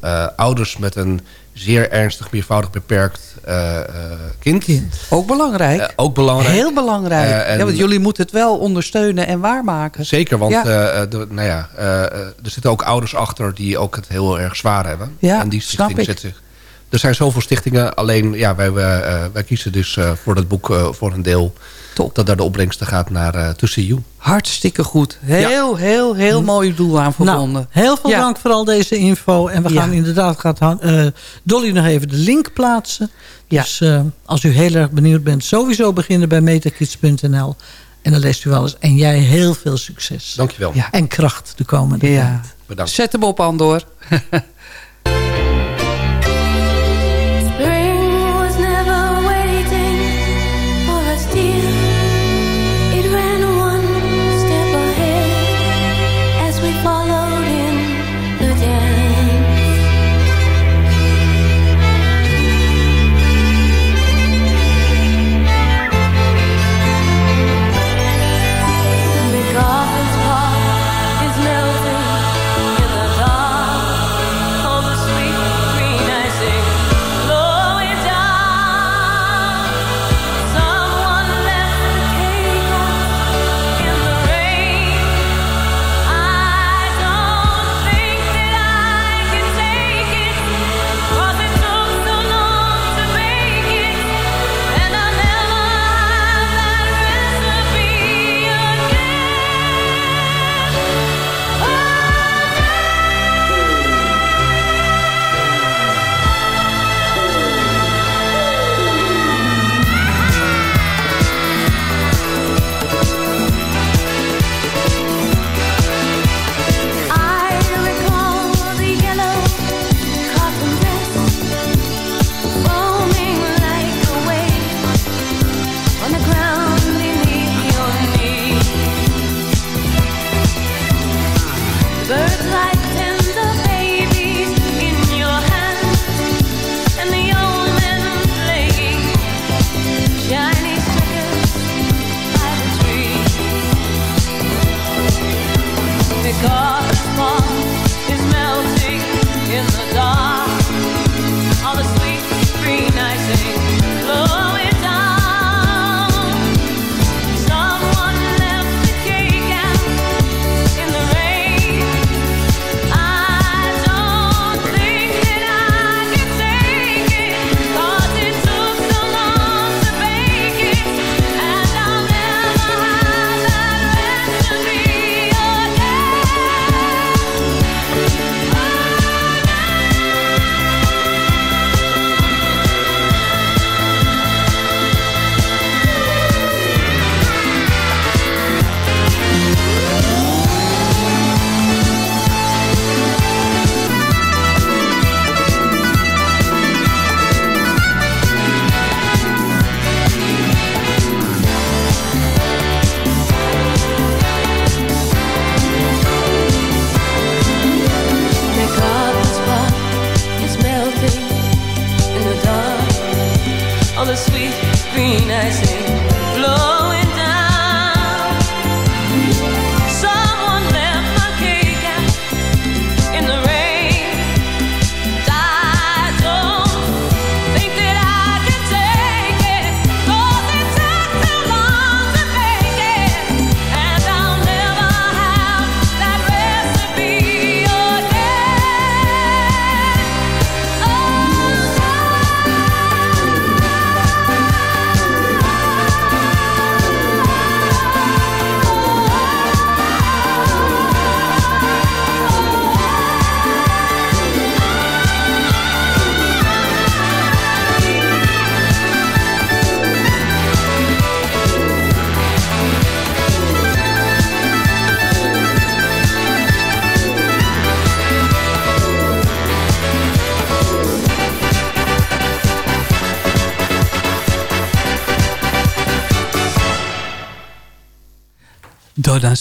eh, ouders... met een zeer ernstig, meervoudig beperkt kind. Ook belangrijk. Ook belangrijk. Heel belangrijk. En- ja, want jullie moeten het wel ondersteunen en waarmaken. Zeker, want Ja. de, nou ja, er zitten ook ouders achter die ook het heel erg zwaar hebben. Ja, en die stichting ik. zet zich. Er zijn zoveel stichtingen, alleen ja, wij, wij, kiezen dus voor dat boek voor een deel. Dat daar de opbrengsten gaat naar eh To See You. Hartstikke goed. Heel, heel, heel mooi doel aan verbonden. Nou, heel veel Ja. dank voor al deze info. En we Ja. gaan inderdaad, gaat eh, Dolly nog even de link plaatsen. Dus eh, als u heel erg benieuwd bent, sowieso beginnen bij metakids.nl. En dan leest u alles. En jij heel veel succes. Dankjewel. Ja. En kracht de komende Ja. tijd. Bedankt. Zet hem op, Andor.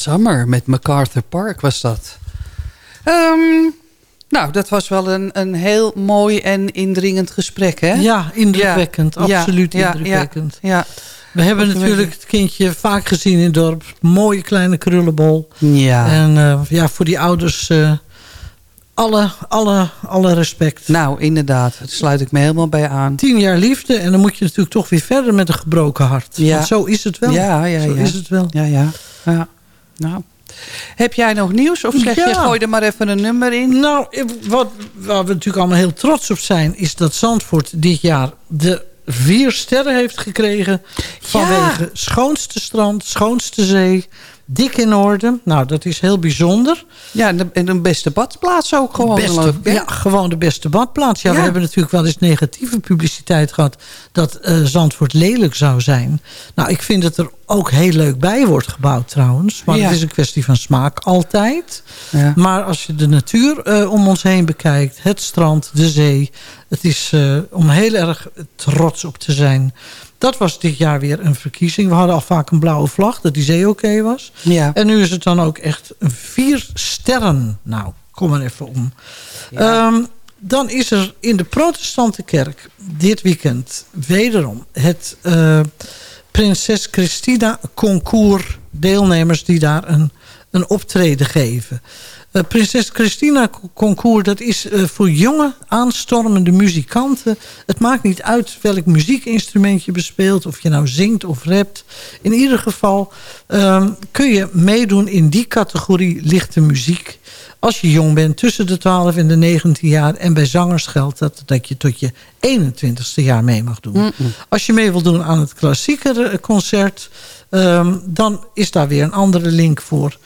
Summer met MacArthur Park was dat. Ehm, nou, dat was wel een, een heel mooi en indringend gesprek, hè? Ja, indrukwekkend. Ja, absoluut ja, indrukwekkend. Ja, ja. We hebben natuurlijk het kindje vaak gezien in het dorp. Mooie kleine krullenbol. Ja. En eh, ja, voor die ouders eh, alle, alle, alle respect. Nou, inderdaad. Daar sluit ik me helemaal bij aan. Tien jaar liefde en dan moet je natuurlijk toch weer verder met een gebroken hart. Ja. Want zo is het wel. Ja, ja, zo ja. is het wel. Ja, ja. ja. Nou. Heb jij nog nieuws? Of zeg je, gooi er maar even een nummer in? Nou, wat, waar we natuurlijk allemaal heel trots op zijn... is dat Zandvoort dit jaar de vier sterren heeft gekregen... vanwege schoonste strand, schoonste zee, dik in orde. Nou, dat is heel bijzonder. Ja, en een beste badplaats ook gewoon. Beste, ik, ja, gewoon de beste badplaats. Ja, Ja. we hebben natuurlijk wel eens negatieve publiciteit gehad... dat eh, Zandvoort lelijk zou zijn. Nou, ik vind dat er ook heel leuk bij wordt gebouwd trouwens. Maar Ja. het is een kwestie van smaak altijd. Ja. Maar als je de natuur eh, om ons heen bekijkt... het strand, de zee... het is eh, om heel erg trots op te zijn... Dat was dit jaar weer een verkiezing. We hadden al vaak een blauwe vlag, dat die zee oké was. Ja. En nu is het dan ook echt een vier sterren. Nou, kom maar even om. Ehm, dan is er in de protestante kerk dit weekend wederom het eh, Prinses Christina Concours deelnemers die daar een, een optreden geven. Eh, Prinses Christina Concours, dat is eh, voor jonge aanstormende muzikanten. Het maakt niet uit welk muziekinstrument je bespeelt, of je nou zingt of rapt. In ieder geval ehm, kun je meedoen in die categorie lichte muziek. Als je jong bent, tussen de 12 en de 19 jaar. En bij zangers geldt dat, dat je tot je 21ste jaar mee mag doen. Als je mee wil doen aan het klassieke concert... ehm, dan is daar weer een andere link voor.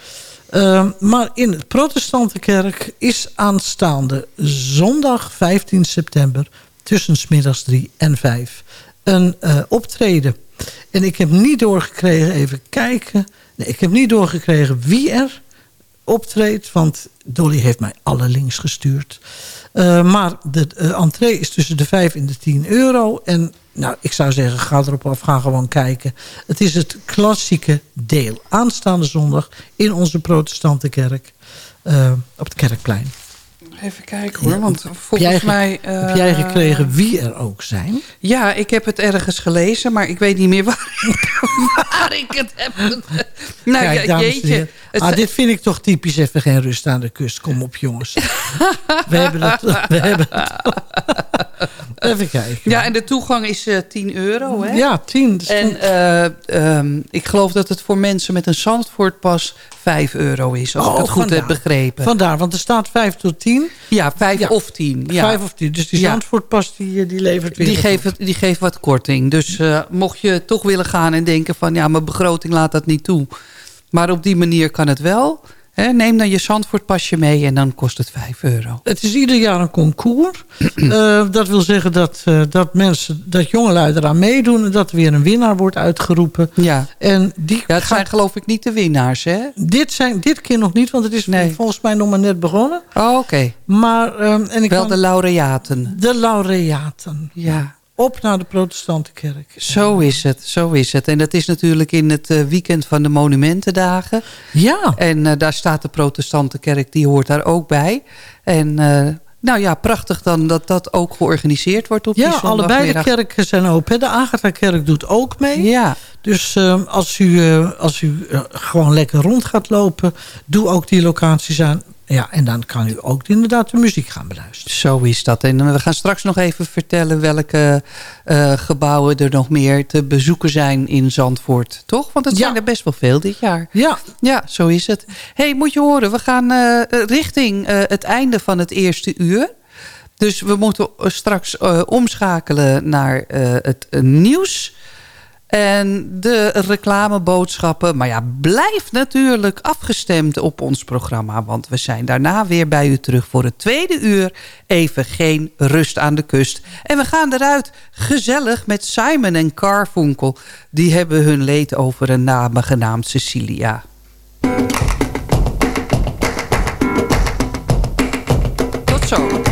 Ehm, maar in de protestante kerk is aanstaande zondag 15 september... tussen 's middags 3 en 5 een eh, optreden. En ik heb niet doorgekregen, even kijken... Nee, ik heb niet doorgekregen wie er optreedt. Want Dolly heeft mij alle links gestuurd. Uh, maar de entree is tussen de 5 en de 10 euro. En nou, ik zou zeggen, ga erop af, ga gewoon kijken. Het is het klassieke deel. Aanstaande zondag in onze protestante kerk. Uh, op het Kerkplein. Even kijken hoor, want heb volgens jij, mij... Heb jij gekregen wie er ook zijn? Ja, ik heb het ergens gelezen, maar ik weet niet meer waar, waar ik het heb. Nou, Kijk, ja, jeetje. Het- Ah, dit vind ik toch typisch even geen rust aan de kust. Kom op jongens. we hebben het. We hebben het. Even kijken. Ja, en de toegang is eh 10 euro, hè? Ja, 10. En eh, ehm, ik geloof dat het voor mensen met een Zandvoortpas 5 euro is, als ik het goed heb begrepen. Vandaar, want er staat 5 tot 10. Ja, 5 of 10. Ja. 5 of 10. Dus die. Zandvoortpas die, die levert weer. Die geeft, die geeft wat korting. Dus eh, mocht je toch willen gaan en denken van... ja, mijn begroting laat dat niet toe. Maar op die manier kan het wel. Neem dan je Zandvoortpasje mee en dan kost het 5 euro. Het is ieder jaar een concours. Eh, dat wil zeggen dat, eh, dat mensen, dat jongelui eraan meedoen... en dat er weer een winnaar wordt uitgeroepen. Ja, En die ja het zijn geloof ik niet de winnaars, hè? dit, zijn, dit keer nog niet, want het is Nee. volgens mij nog maar net begonnen. Oh, oké. Maar, ehm, en ik Wel kan- de laureaten. de laureaten. Ja, Op naar de protestante kerk. zo is het, zo is het. En dat is natuurlijk in het eh, weekend van de Monumentendagen. Ja. En eh, daar staat de protestante kerk, die hoort daar ook bij. En eh, nou ja, prachtig dan dat dat ook georganiseerd wordt op die Ja, allebei de kerken zijn open. De Agatha-kerk doet ook mee. Ja, Dus als u, als u gewoon lekker rond gaat lopen... doe ook die locaties aan. Ja, en dan kan u ook inderdaad de muziek gaan beluisteren. zo is dat. En we gaan straks nog even vertellen welke eh, gebouwen er nog meer te bezoeken zijn in Zandvoort. Toch? Want het Ja. zijn er best wel veel dit jaar. Ja, Ja, zo is het. hey, moet je horen, we gaan eh, richting eh, het einde van het eerste uur. Dus we moeten eh, straks eh, omschakelen naar eh, het eh, nieuws. En de reclameboodschappen. Maar ja, blijf natuurlijk afgestemd op ons programma. Want we zijn daarna weer bij u terug voor het tweede uur. Even geen rust aan de kust. En we gaan eruit gezellig met Simon en Carfunkel. Die hebben hun leed over een dame genaamd Cecilia. Tot zo.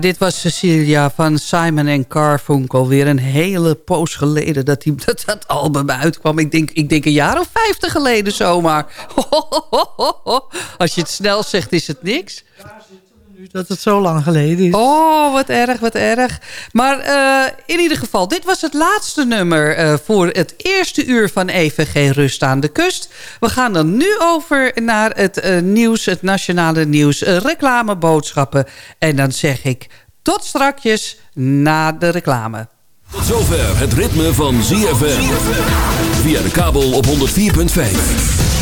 Dit was Cecilia van Simon Carfunkel. Weer een hele poos geleden dat, die, dat dat album uitkwam. Ik denk, ik denk een jaar of vijftig geleden zomaar. Als je het snel zegt, is het niks. Dat het zo lang geleden is. Oh, wat erg, wat erg. Maar uh, in ieder geval, dit was het laatste nummer uh, voor het eerste uur van EVG Rust aan de Kust. We gaan dan nu over naar het uh, nieuws, het nationale nieuws, reclameboodschappen. En dan zeg ik tot strakjes na de reclame. Tot zover het ritme van ZFM. Via de kabel op 104.5.